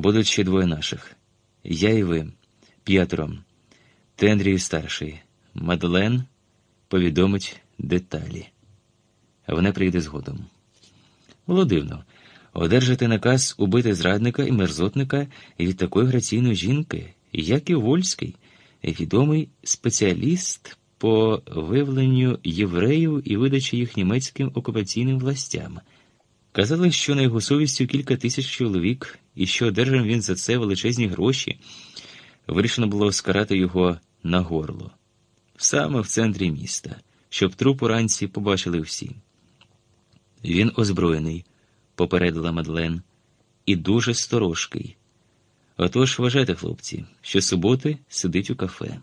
Будуть ще двоє наших. Я і ви, п'ятеро. Ти Андрій старший. Мадлен повідомить деталі. Вона прийде згодом. Було дивно одержати наказ убити зрадника і мерзотника від такої граційної жінки, як і Вольський, відомий спеціаліст по виявленню євреїв і видачі їх німецьким окупаційним властям. Казали, що на його совістю кілька тисяч чоловік, і що одержав він за це величезні гроші. Вирішено було скарати його на горло, саме в центрі міста, щоб труп уранці побачили всі. Він озброєний, попередила Мадлен, і дуже сторожкий. Отож вважайте, хлопці, що суботи сидить у кафе.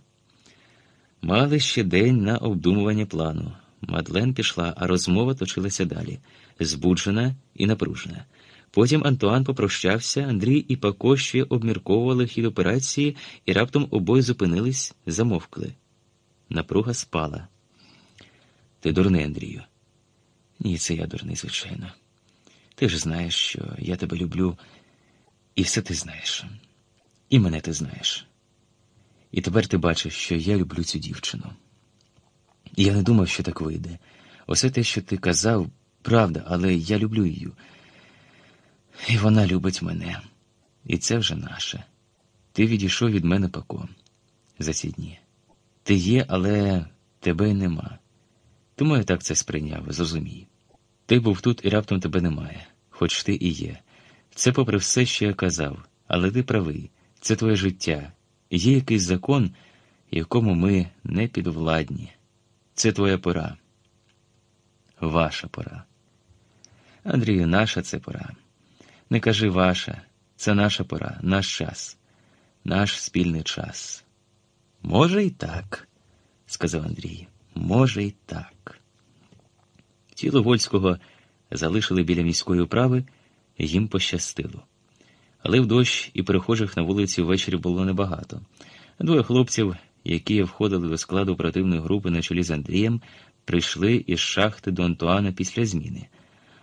Мали ще день на обдумування плану. Мадлен пішла, а розмова точилася далі, збуджена і напружена. Потім Антуан попрощався, Андрій і Пако ще обмірковували хід операції і раптом обоє зупинились, замовкли. Напруга спала. Ти дурний, Андрію. Ні, це я дурний, звичайно. Ти ж знаєш, що я тебе люблю, і все ти знаєш. І мене ти знаєш. І тепер ти бачиш, що я люблю цю дівчину. Я не думав, що так вийде. Усе те, що ти казав, правда, але я люблю її. І вона любить мене. І це вже наше. Ти відійшов від мене пако за ці дні. Ти є, але тебе й нема. Тому я так це сприйняв, зрозумій. Ти був тут і раптом тебе немає, хоч ти і є. Це попри все, що я казав, але ти правий, це твоє життя. Є якийсь закон, якому ми не підвладні. Це твоя пора. Ваша пора. Андрію, наша це пора. Не кажи ваша, це наша пора, наш час, наш спільний час. Може, і так, сказав Андрій. Може, і так. Тіло Вольського залишили біля міської управи, їм пощастило. Але в дощ і перехожих на вулиці ввечері було небагато. Двоє хлопців, які входили до складу оперативної групи на чолі з Андрієм, прийшли із шахти до Антуана після зміни.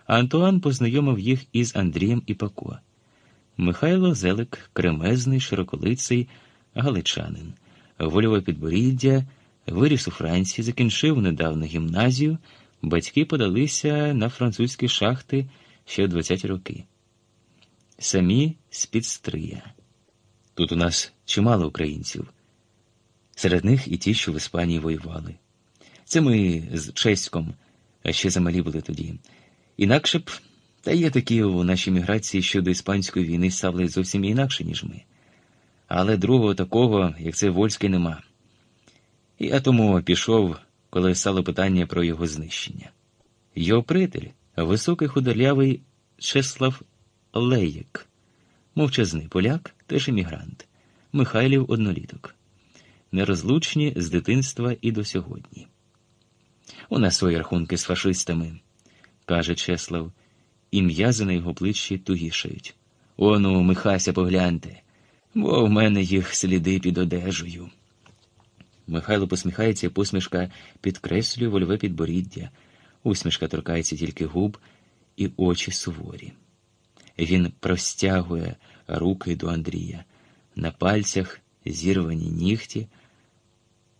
Антуан познайомив їх із Андрієм і Пако. Михайло Зелик, кремезний, широколиций, галичанин, вольове підборіддя, виріс у Франції, закінчив недавно гімназію. Батьки подалися на французькі шахти ще в 20-ті роки. Самі з-під Стрия. Тут у нас чимало українців. Серед них і ті, що в Іспанії воювали. Це ми з Чеськом ще замалі були тоді. Інакше б, та є такі у нашій міграції щодо іспанської війни ставили зовсім інакше, ніж ми. Але другого такого, як це Вольський, нема. І я тому пішов, коли стало питання про його знищення. Його приятель, високий худорлявий Чеслав Леєк, мовчазний поляк, теж емігрант, Михайлів одноліток, нерозлучні з дитинства і до сьогодні. У нас свої рахунки з фашистами, каже Чеслав, і м'язи на його плечі тугішають. Ону, Михася, погляньте, бо в мене їх сліди під одежею. Михайло посміхається, посмішка підкреслює вольове підборіддя, усмішка торкається тільки губ і очі суворі. Він простягує руки до Андрія. На пальцях зірвані нігті,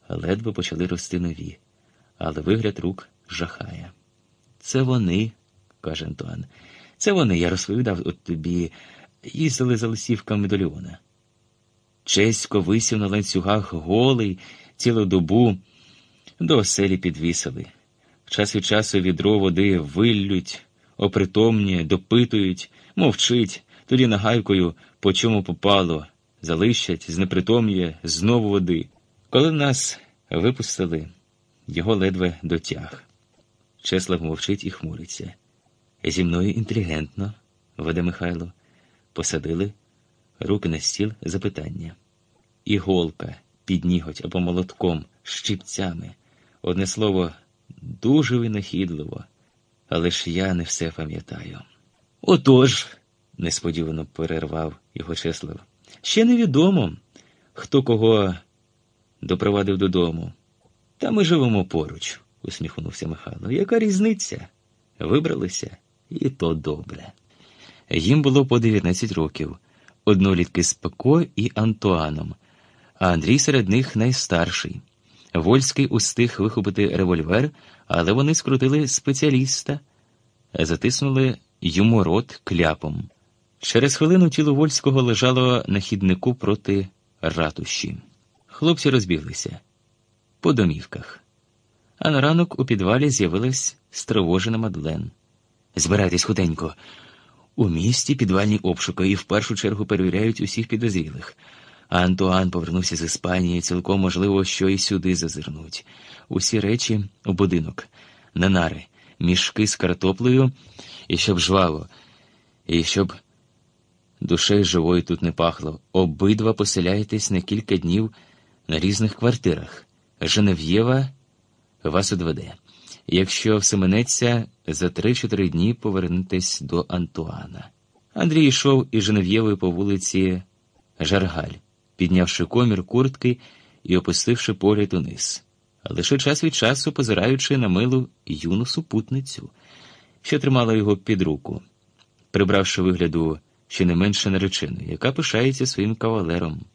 ледве почали рости нові, але вигляд рук жахає. Це вони, каже Антуан, це вони, я розповідав от тобі, їздили за лисівками до Леона. Чесько висів на ланцюгах голий цілу добу до оселі підвісили. Час від часу відро води виллють, опритомні, допитують, мовчить, тоді нагайкою, по чому попало, залищать, знепритомніє, знову води. Коли нас випустили, його ледве дотяг. Чеслав мовчить і хмуриться. Зі мною інтелігентно, веде Михайло. Посадили, руки на стіл, запитання. Іголка, підніготь або молотком, щипцями. Одне слово, дуже винахідливо, але ж я не все пам'ятаю. Отож, несподівано перервав його Чеслав, ще невідомо, хто кого допровадив додому. Та ми живемо поруч, усміхнувся Михайло. Яка різниця? Вибралися, і то добре. Їм було по 19 років. однолітки з Пако і Антуаном, а Андрій серед них найстарший. Вольський устиг вихопити револьвер, але вони скрутили спеціаліста, затиснули йому рот кляпом. Через хвилину тіло Вольського лежало на хіднику проти ратуші. Хлопці розбіглися по домівках. А на ранок у підвалі з'явилась стривожена Мадлен. Збирайтесь хутенько. У місті підвальні обшуки і в першу чергу перевіряють усіх підозрілих. А Антуан повернувся з Іспанії, цілком можливо, що і сюди зазирнуть. Усі речі у будинок, на нари, мішки з картоплею, і щоб жваво, і щоб душею живою тут не пахло. Обидва поселяєтесь на кілька днів на різних квартирах. Женев'єва вас одведе. Якщо всеменеться, за три-чотири дні повернетесь до Антуана. Андрій йшов із Женев'євою по вулиці Жаргаль, піднявши комір куртки і опустивши погляд униз, лише час від часу позираючи на милу юну супутницю, що тримала його під руку, прибравши вигляду щонайменше наречену, яка пишається своїм кавалером.